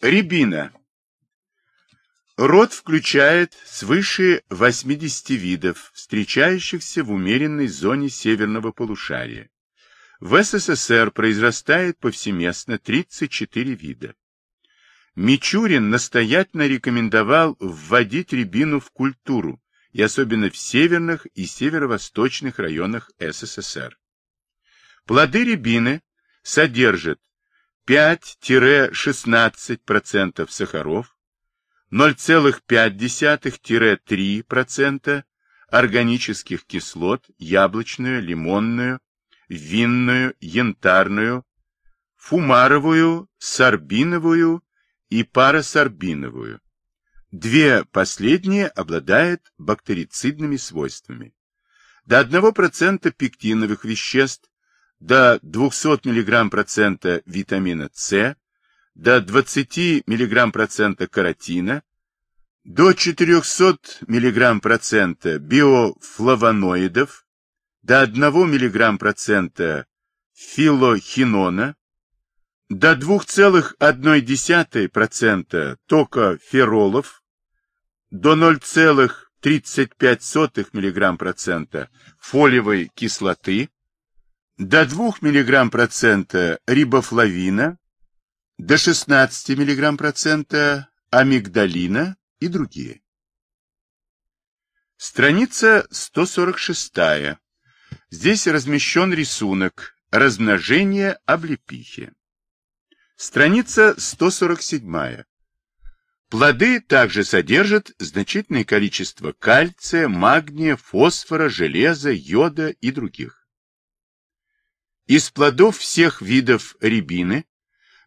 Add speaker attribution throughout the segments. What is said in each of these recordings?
Speaker 1: Рябина. Род включает свыше 80 видов, встречающихся в умеренной зоне северного полушария. В СССР произрастает повсеместно 34 вида. Мичурин настоятельно рекомендовал вводить рябину в культуру, и особенно в северных и северо-восточных районах СССР. Плоды рябины содержат 5-16% сахаров, 0,5-3% органических кислот, яблочную, лимонную, винную, янтарную, фумаровую, сорбиновую и парасорбиновую. Две последние обладают бактерицидными свойствами. До 1% пектиновых веществ, до 200 мг процента витамина С, до 20 мг процента каротина, до 400 мг процента биофлавоноидов, до 1 мг процента филохинона, до 2,1% токоферолов, до 0,35 мг процента фолиевой кислоты, до 2 мг процента рибофлавина, до 16 мг процента амигдалина и другие. Страница 146. Здесь размещен рисунок размножение облепихи. Страница 147. Плоды также содержат значительное количество кальция, магния, фосфора, железа, йода и других. Из плодов всех видов рябины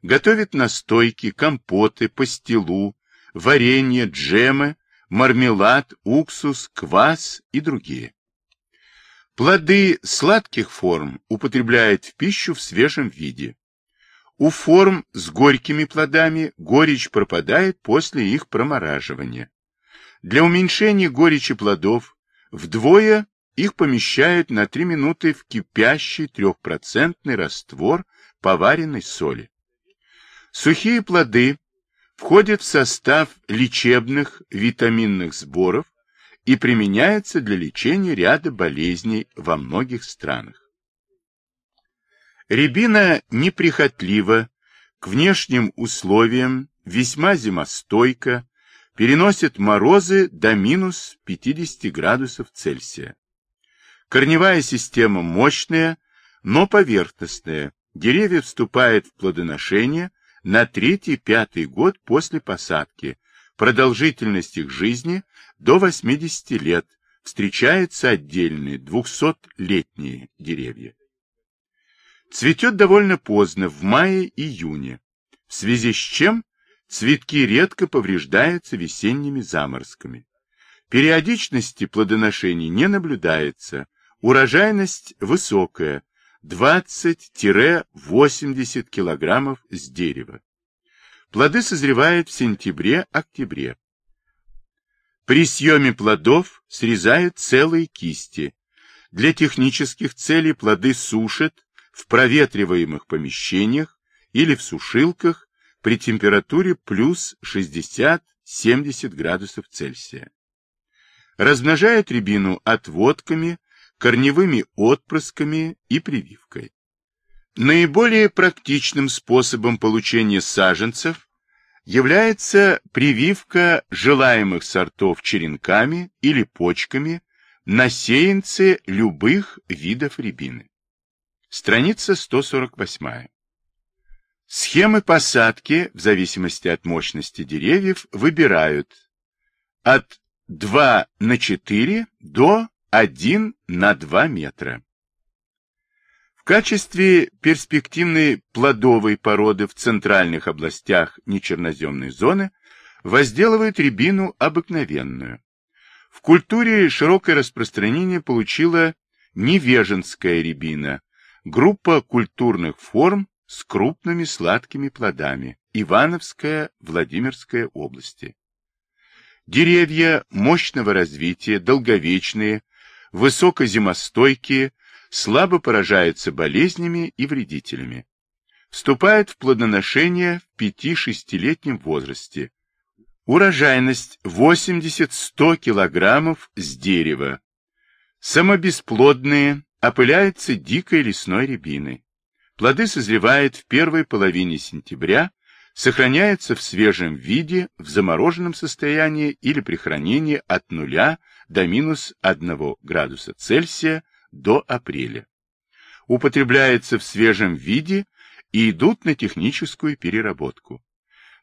Speaker 1: готовят настойки, компоты, пастилу, варенье, джемы, мармелад, уксус, квас и другие. Плоды сладких форм употребляют в пищу в свежем виде. У форм с горькими плодами горечь пропадает после их промораживания. Для уменьшения горечи плодов вдвое их помещают на 3 минуты в кипящий трехпроцентный раствор поваренной соли. Сухие плоды входят в состав лечебных витаминных сборов и применяются для лечения ряда болезней во многих странах. Рябина неприхотлива, к внешним условиям весьма зимостойка, переносит морозы до минус 50 градусов Цельсия. Корневая система мощная, но поверхностная. Деревья вступают в плодоношение на третий-пятый год после посадки. Продолжительность их жизни до 80 лет. Встречаются отдельные 200-летние деревья. Цветет довольно поздно, в мае-июне, в связи с чем цветки редко повреждаются весенними заморозками. Периодичности плодоношений не наблюдается, урожайность высокая, 20-80 кг с дерева. Плоды созревают в сентябре-октябре. При съеме плодов срезают целые кисти. Для технических целей плоды сушат в проветриваемых помещениях или в сушилках при температуре плюс 60-70 градусов Цельсия. Размножают рябину отводками, корневыми отпрысками и прививкой. Наиболее практичным способом получения саженцев является прививка желаемых сортов черенками или почками на сеянцы любых видов рябины. Страница 148. Схемы посадки, в зависимости от мощности деревьев, выбирают от 2 на 4 до 1 на 2 метра. В качестве перспективной плодовой породы в центральных областях нечерноземной зоны возделывают рябину обыкновенную. В культуре широкое распространение получила невеженская рябина, Группа культурных форм с крупными сладкими плодами. Ивановская, Владимирская области. Деревья мощного развития, долговечные, высокозимостойкие, слабо поражаются болезнями и вредителями. Вступает в плодоношение в 5-6-летнем возрасте. Урожайность 80-100 килограммов с дерева. Самобесплодные, опыляются дикой лесной рябиной. Плоды созревают в первой половине сентября, сохраняются в свежем виде, в замороженном состоянии или при хранении от нуля до минус 1 градуса Цельсия до апреля. Употребляются в свежем виде и идут на техническую переработку.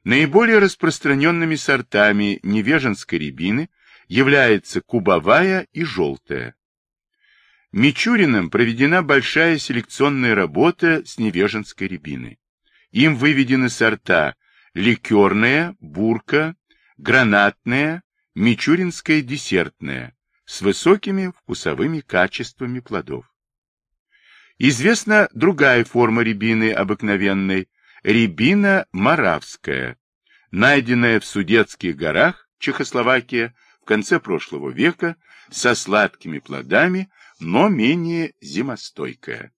Speaker 1: Наиболее распространенными сортами невеженской рябины являются кубовая и желтая. Мичуриным проведена большая селекционная работа с невеженской рябиной. Им выведены сорта ликерная, бурка, гранатная, мичуринская десертная с высокими вкусовыми качествами плодов. Известна другая форма рябины обыкновенной, рябина моравская, найденная в Судетских горах, Чехословакия, в конце прошлого века, со сладкими плодами, но менее зимостойкая.